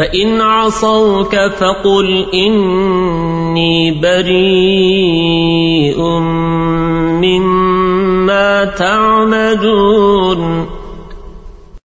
فإن عصوك فقل إني بريء مما تعمدون